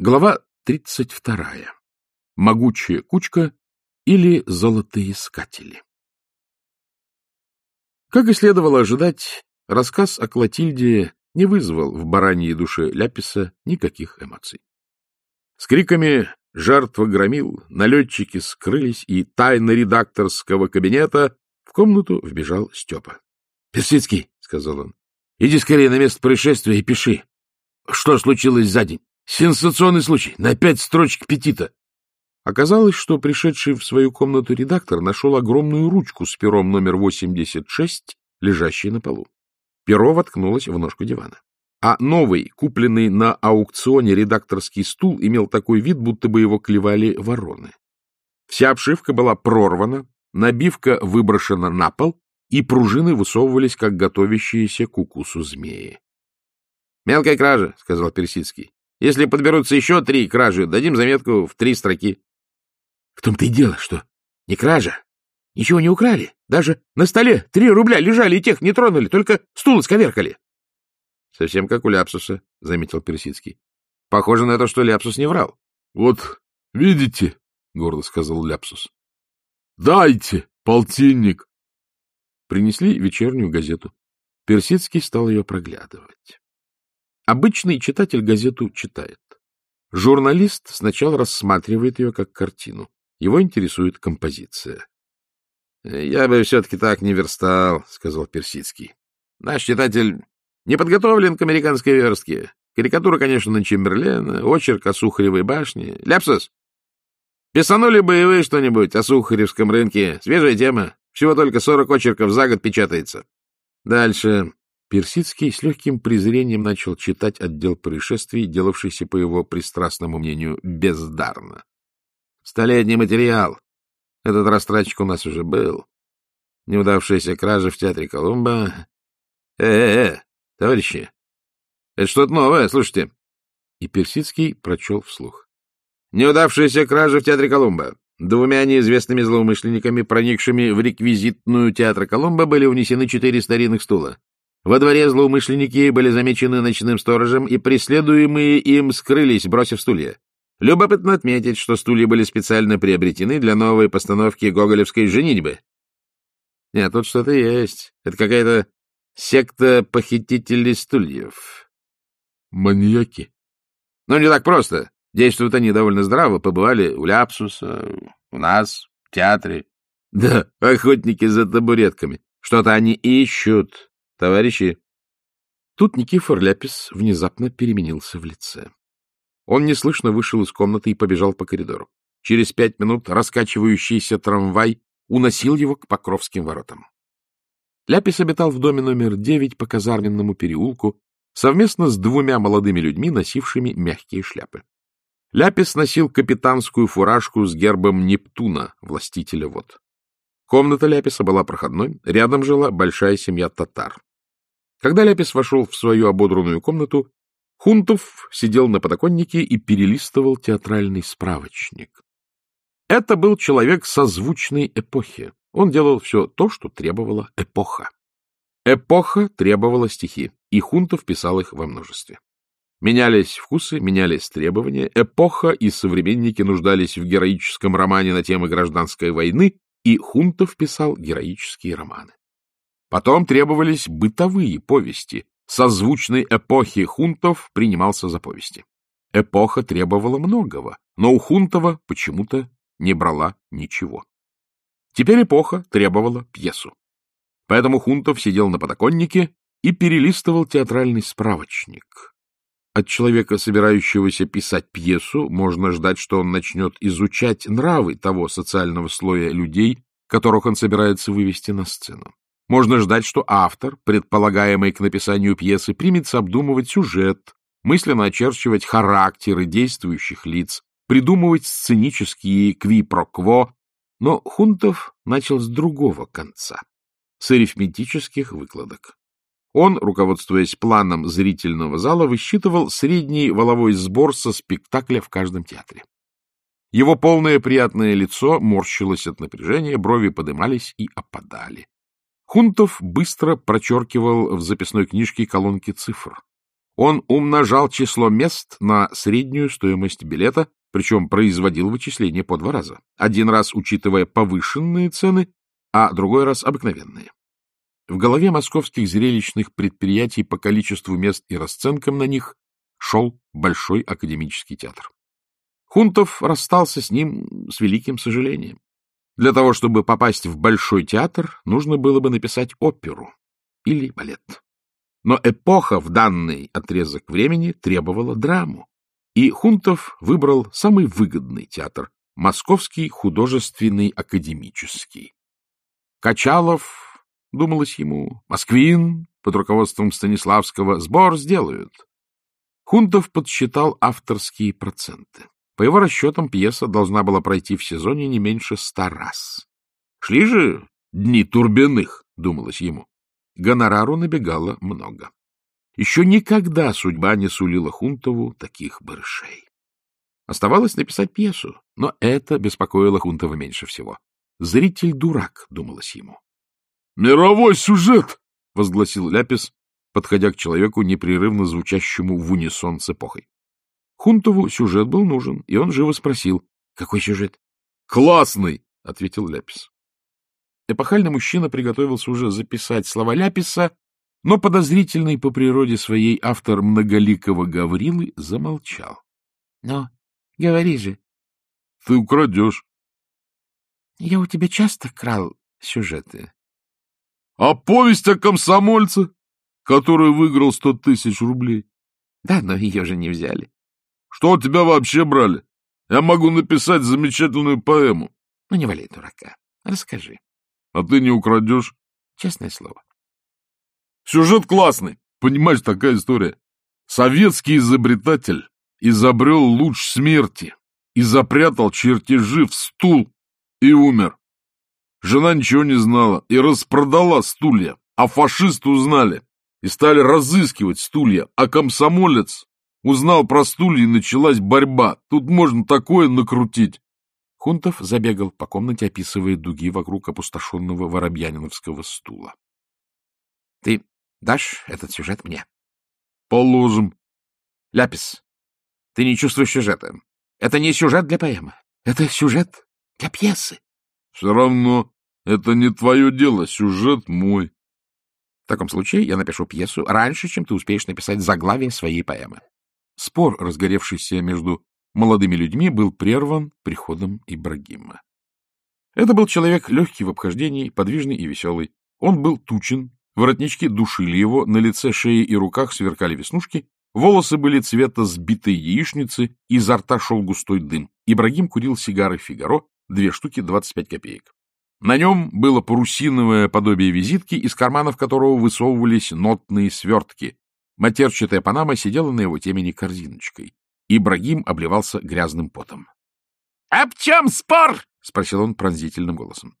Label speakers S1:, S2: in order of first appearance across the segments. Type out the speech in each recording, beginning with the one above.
S1: Глава 32. Могучая кучка или золотоискатели. Как и следовало ожидать, рассказ о Клотильде не вызвал в бараньей душе Ляписа никаких эмоций. С криками «Жертва громил!» налетчики скрылись, и тайна редакторского кабинета в комнату вбежал Степа. — Персидский, — сказал он, — иди скорее на место происшествия и пиши. Что случилось за день? Сенсационный случай. На пять строчек петита. Оказалось, что пришедший в свою комнату редактор нашел огромную ручку с пером номер 86, лежащей на полу. Перо воткнулось в ножку дивана. А новый, купленный на аукционе редакторский стул имел такой вид, будто бы его клевали вороны. Вся обшивка была прорвана, набивка выброшена на пол, и пружины высовывались, как готовящиеся к укусу змеи. — Мелкая кража, — сказал Персидский. Если подберутся еще три кражи, дадим заметку в три строки. — В том-то и дело, что не кража. Ничего не украли. Даже на столе три рубля лежали и тех не тронули, только стул сковеркали. — Совсем как у Ляпсуса, — заметил Персидский. — Похоже на то, что Ляпсус не врал.
S2: — Вот, видите, — гордо сказал Ляпсус. — Дайте полтинник.
S1: Принесли вечернюю газету. Персидский стал ее проглядывать. Обычный читатель газету читает. Журналист сначала рассматривает ее как картину. Его интересует композиция. — Я бы все-таки так не верстал, — сказал Персидский. — Наш читатель не подготовлен к американской верстке. Карикатура, конечно, на Чемберлена, очерк о Сухаревой башне. Ляпсус! Писанули бы и вы что-нибудь о Сухаревском рынке. Свежая тема. Всего только сорок очерков за год печатается. Дальше. Персидский с легким презрением начал читать отдел происшествий, делавшийся, по его пристрастному мнению, бездарно. Столетний материал. Этот растратчик у нас уже был. Неудавшаяся кража в театре Колумба. Э-э-э, товарищи, это что-то новое, слушайте. И Персидский прочел вслух. Неудавшаяся кража в театре Колумба. Двумя неизвестными злоумышленниками, проникшими в реквизитную театра Колумба, были унесены четыре старинных стула. Во дворе злоумышленники были замечены ночным сторожем, и преследуемые им скрылись, бросив стулья. Любопытно отметить, что стулья были специально приобретены для новой постановки гоголевской «Женитьбы». Нет, тут что-то есть. Это какая-то секта похитителей стульев.
S2: Маньяки?
S1: Ну, не так просто. Действуют они довольно здраво. Побывали у Ляпсуса, у нас, в театре. Да, охотники за табуретками. Что-то они ищут. Товарищи! Тут Никифор Ляпис внезапно переменился в лице. Он неслышно вышел из комнаты и побежал по коридору. Через пять минут раскачивающийся трамвай уносил его к Покровским воротам. Ляпис обитал в доме номер девять по казарменному переулку совместно с двумя молодыми людьми, носившими мягкие шляпы. Ляпис носил капитанскую фуражку с гербом Нептуна, властителя вод. Комната Ляписа была проходной, рядом жила большая семья татар. Когда Ляпис вошел в свою ободранную комнату, Хунтов сидел на подоконнике и перелистывал театральный справочник. Это был человек созвучной эпохи. Он делал все то, что требовала эпоха. Эпоха требовала стихи, и Хунтов писал их во множестве. Менялись вкусы, менялись требования, эпоха и современники нуждались в героическом романе на темы гражданской войны, и Хунтов писал героические романы. Потом требовались бытовые повести. Созвучной эпохи хунтов принимался за повести. Эпоха требовала многого, но у Хунтова почему-то не брала ничего. Теперь эпоха требовала пьесу. Поэтому Хунтов сидел на подоконнике и перелистывал театральный справочник. От человека, собирающегося писать пьесу, можно ждать, что он начнет изучать нравы того социального слоя людей, которых он собирается вывести на сцену. Можно ждать, что автор, предполагаемый к написанию пьесы, примется обдумывать сюжет, мысленно очерчивать характеры действующих лиц, придумывать сценические кви-про-кво, но Хунтов начал с другого конца, с арифметических выкладок. Он, руководствуясь планом зрительного зала, высчитывал средний воловой сбор со спектакля в каждом театре. Его полное приятное лицо морщилось от напряжения, брови подымались и опадали. Хунтов быстро прочеркивал в записной книжке колонки цифр. Он умножал число мест на среднюю стоимость билета, причем производил вычисления по два раза. Один раз учитывая повышенные цены, а другой раз обыкновенные. В голове московских зрелищных предприятий по количеству мест и расценкам на них шел Большой академический театр. Хунтов расстался с ним с великим сожалением. Для того, чтобы попасть в Большой театр, нужно было бы написать оперу или балет. Но эпоха в данный отрезок времени требовала драму, и Хунтов выбрал самый выгодный театр — Московский художественный академический. Качалов — думалось ему. Москвин под руководством Станиславского сбор сделают. Хунтов подсчитал авторские проценты. По его расчетам, пьеса должна была пройти в сезоне не меньше ста раз. Шли же дни турбиных, думалось ему. Гонорару набегало много. Еще никогда судьба не сулила Хунтову таких барышей. Оставалось написать пьесу, но это беспокоило Хунтова меньше всего. Зритель дурак, думалось ему.
S2: «Мировой сюжет!» — возгласил
S1: Ляпис, подходя к человеку, непрерывно звучащему в унисон с эпохой. Хунтову сюжет был нужен, и он живо спросил. — Какой сюжет?
S2: — Классный! — ответил Ляпис.
S1: Эпохальный мужчина приготовился уже записать слова Ляписа, но подозрительный по природе своей автор многоликого Гаврилы замолчал. — Ну, говори же.
S2: — Ты украдешь.
S1: — Я у тебя часто крал сюжеты.
S2: А повесть о комсомольце, который выиграл сто тысяч рублей.
S1: Да, но ее же не взяли.
S2: Что у тебя вообще брали? Я могу написать замечательную поэму.
S1: Ну, не валяй дурака. Расскажи.
S2: А ты не украдешь?
S1: Честное слово.
S2: Сюжет классный. Понимаешь, такая история. Советский изобретатель изобрел луч смерти и запрятал чертежи в стул и умер. Жена ничего не знала и распродала стулья, а фашисты узнали и стали разыскивать стулья, а комсомолец узнал про стулья и началась борьба. Тут можно такое накрутить.
S1: Хунтов забегал по комнате, описывая дуги вокруг опустошенного воробьяниновского стула. — Ты дашь этот сюжет мне?
S2: — Положим.
S1: — Ляпис, ты не чувствуешь сюжета. Это не сюжет для поэмы. Это сюжет для пьесы.
S2: Все равно это не твое дело, сюжет мой.
S1: В таком случае я напишу пьесу раньше, чем ты успеешь написать заглавие своей поэмы. Спор, разгоревшийся между молодыми людьми, был прерван приходом Ибрагима. Это был человек легкий в обхождении, подвижный и веселый. Он был тучен, воротнички душили его, на лице, шее и руках сверкали веснушки, волосы были цвета сбитой яичницы, изо рта шел густой дым. Ибрагим курил сигары «Фигаро», две штуки 25 копеек. На нем было парусиновое подобие визитки, из карманов которого высовывались нотные свертки. Матерчатая панама сидела на его темени корзиночкой. Ибрагим обливался грязным потом. — Об чем спор? — спросил он пронзительным голосом.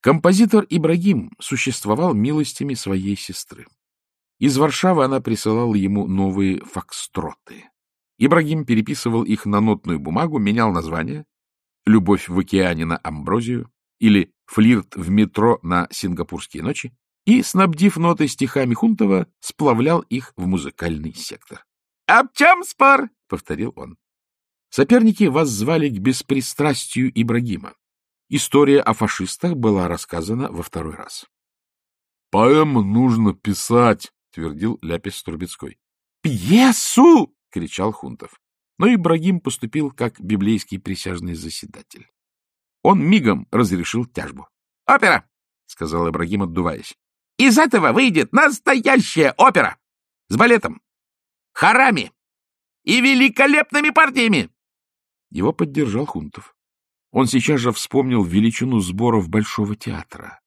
S1: Композитор Ибрагим существовал милостями своей сестры. Из Варшавы она присылала ему новые фокстроты. Ибрагим переписывал их на нотную бумагу, менял названия, «Любовь в океане» на «Амброзию» или «Флирт в метро» на «Сингапурские ночи» и, снабдив ноты стихами Хунтова, сплавлял их в музыкальный сектор. — Об чем спор? — повторил он. Соперники воззвали к беспристрастию Ибрагима. История о фашистах была рассказана во второй раз.
S2: — Поэму нужно писать, — твердил Ляпис Трубецкой.
S1: — Пьесу! — кричал Хунтов. Но Ибрагим поступил как библейский присяжный заседатель. Он мигом разрешил тяжбу. — Опера! — сказал Ибрагим, отдуваясь. — Из этого выйдет настоящая опера! С балетом, хорами и великолепными партиями! Его поддержал Хунтов. Он сейчас же вспомнил величину сборов Большого театра.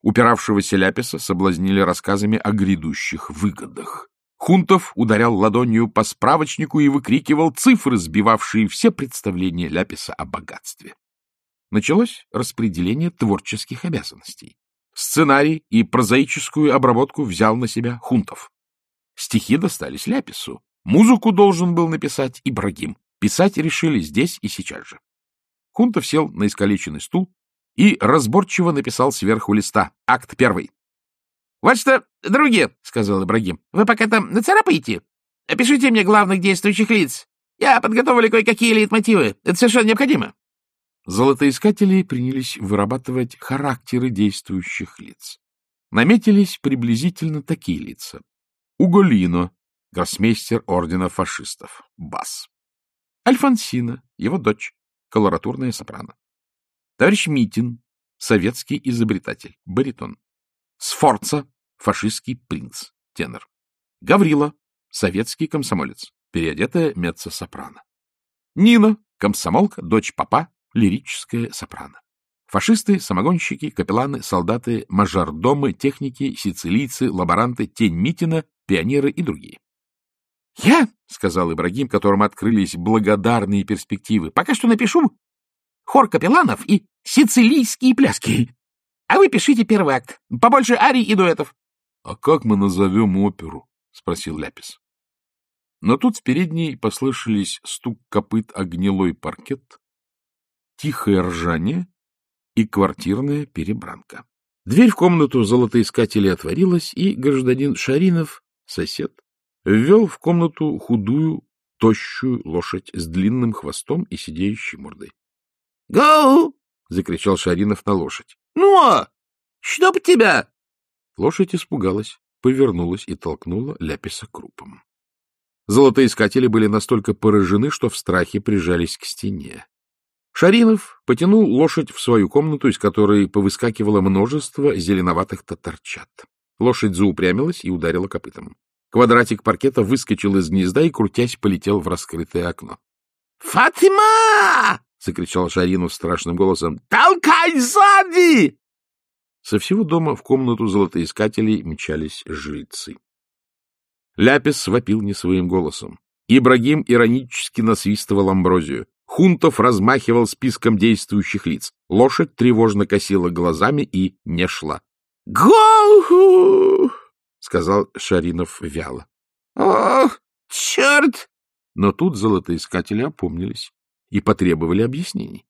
S1: Упиравшегося Ляписа соблазнили рассказами о грядущих выгодах. Хунтов ударял ладонью по справочнику и выкрикивал цифры, сбивавшие все представления Ляписа о богатстве. Началось распределение творческих обязанностей. Сценарий и прозаическую обработку взял на себя Хунтов. Стихи достались Ляпису. Музыку должен был написать Ибрагим. Писать решили здесь и сейчас же. Хунтов сел на искалеченный стул и разборчиво написал сверху листа. Акт первый. — Вот что, другие, — сказал Ибрагим, — вы пока там нацарапаете,
S3: опишите мне главных действующих лиц. Я подготовлю кое-какие лейтмотивы. Это совершенно необходимо.
S1: Золотоискатели принялись вырабатывать характеры действующих лиц. Наметились приблизительно такие лица. Уголино, гроссмейстер ордена фашистов, бас. Альфонсина, его дочь, колоратурная сопрано. Товарищ Митин, советский изобретатель, баритон. Сфорца, фашистский принц, тенор. Гаврила, советский комсомолец, переодетая меццо-сопрано. Нина, комсомолка, дочь папа, лирическая сопрано. Фашисты, самогонщики, капелланы, солдаты, мажордомы, техники, сицилийцы, лаборанты, тень Митина, пионеры и другие. — Я, — сказал Ибрагим, которому открылись благодарные перспективы, — пока что напишу хор капелланов и сицилийские пляски. А вы пишите первый акт. Побольше арий и дуэтов.
S2: — А как мы назовем оперу? — спросил Ляпис. Но тут с передней послышались стук копыт о гнилой паркет, тихое ржание и квартирная перебранка. Дверь в комнату золотоискателей отворилась, и гражданин Шаринов, сосед, ввел в комнату худую, тощую лошадь с длинным хвостом и сидеющей мордой.
S3: — Гоу!
S1: — закричал Шаринов на лошадь.
S3: — Ну, чтоб тебя!
S1: Лошадь испугалась, повернулась и толкнула Ляписа крупом. Золотоискатели были настолько поражены, что в страхе прижались к стене. Шаринов потянул лошадь в свою комнату, из которой повыскакивало множество зеленоватых татарчат. Лошадь заупрямилась и ударила копытом. Квадратик паркета выскочил из гнезда и, крутясь, полетел в раскрытое окно.
S3: «Фатима!» — закричал Шаринов страшным голосом. «Толкай сзади!»
S1: Со всего дома в комнату золотоискателей мчались жильцы. Ляпис вопил не своим голосом. Ибрагим иронически насвистывал амброзию. Хунтов размахивал списком действующих лиц. Лошадь тревожно косила глазами и не шла.
S3: — Гоху!
S1: — сказал Шаринов вяло.
S3: — Ох, черт!
S1: Но тут золотоискатели опомнились и потребовали объяснений.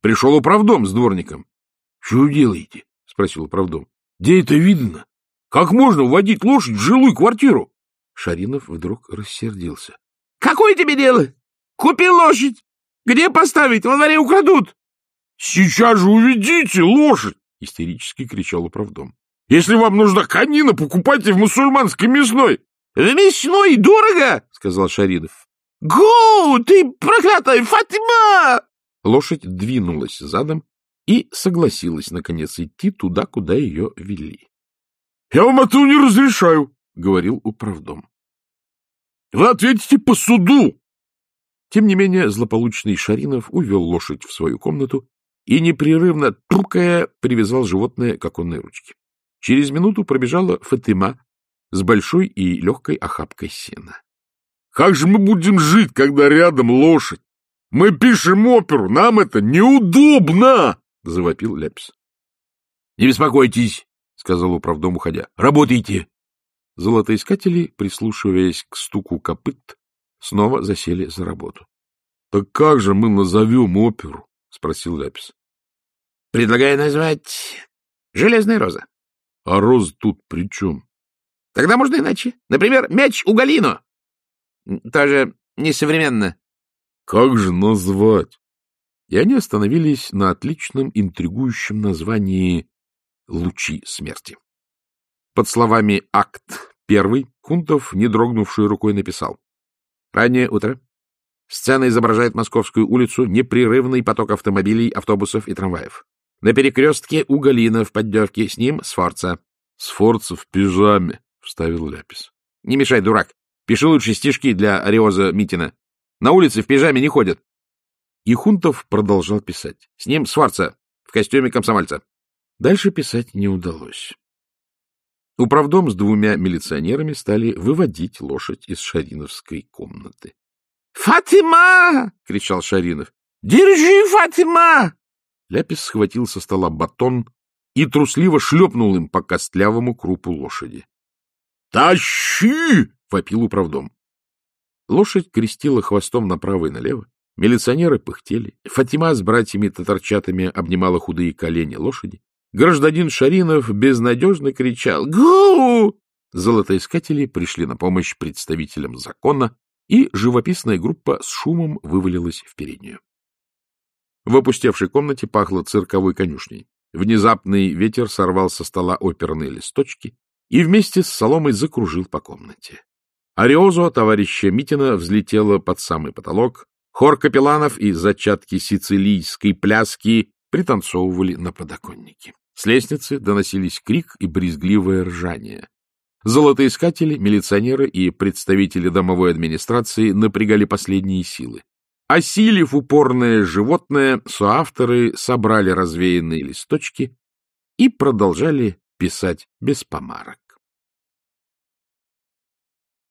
S1: Пришел управдом с дворником. — вы делаете? — спросил управдом. — Где это видно? Как можно вводить лошадь в жилую квартиру? Шаринов вдруг рассердился.
S3: — Какое тебе дело? Купи лошадь! Где поставить? Дворе украдут!
S2: — Сейчас же уведите лошадь! — истерически кричал управдом. — Если вам нужна конина, покупайте в мусульманской мясной!
S3: — В мясной дорого! — сказал Шаринов. — Гоу, ты проклятая Фатима!
S1: Лошадь двинулась задом и согласилась, наконец, идти туда, куда ее вели.
S2: — Я вам этого не разрешаю, — говорил управдом. — Вы ответите по суду!
S1: Тем не менее, злополучный Шаринов увел лошадь в свою комнату и, непрерывно трукая, привязал животное к оконной ручке. Через минуту пробежала Фатима с большой и легкой охапкой сена.
S2: — Как же мы будем жить, когда рядом лошадь? Мы пишем оперу, нам это неудобно! — завопил Ляпис.
S1: — Не беспокойтесь, — сказал управдом, уходя. — Работайте. Золотоискатели, прислушиваясь к стуку копыт, снова засели за работу.
S2: — Так как же мы назовем оперу? — спросил Ляпис.
S3: — Предлагаю назвать «Железная роза».
S2: — А роза тут при чем?
S3: — Тогда можно иначе. Например, мяч у Галино. Тоже несовременно.
S2: — Как же назвать?
S1: И они остановились на отличном интригующем названии «Лучи смерти». Под словами «Акт первый» Хунтов, не дрогнувшей рукой, написал Раннее утро. Сцена изображает Московскую улицу, непрерывный поток автомобилей, автобусов и трамваев. На перекрестке у Галина в поддевке, с ним Сфорца.
S2: — Сфорца в пижаме, — вставил Ляпис.
S1: — Не мешай, дурак. Пиши лучше стишки для Ариоза Митина. На улице в пижаме не ходят. И Хунтов продолжал писать. С ним Сфорца в костюме комсомольца. Дальше писать не удалось. Управдом с двумя милиционерами стали выводить лошадь из Шариновской комнаты.
S3: — Фатима! — кричал Шаринов. — Держи, Фатима!
S1: Ляпис схватил со стола батон и трусливо шлепнул им по костлявому крупу лошади.
S2: «Тащи!»
S1: — вопил управдом. Лошадь крестила хвостом направо и налево. Милиционеры пыхтели. Фатима с братьями-татарчатами обнимала худые колени лошади. Гражданин Шаринов безнадежно кричал «Гу!» Золотоискатели пришли на помощь представителям закона, и живописная группа с шумом вывалилась в переднюю. В опустевшей комнате пахло цирковой конюшней. Внезапный ветер сорвал со стола оперные листочки и вместе с соломой закружил по комнате. Ариозо товарища Митина взлетела под самый потолок, хор капелланов и зачатки сицилийской пляски пританцовывали на подоконнике. С лестницы доносились крик и брезгливое ржание. Золотоискатели, милиционеры и представители домовой администрации напрягали последние силы. Осилив упорное животное, соавторы собрали развеянные листочки и продолжали писать без помарок.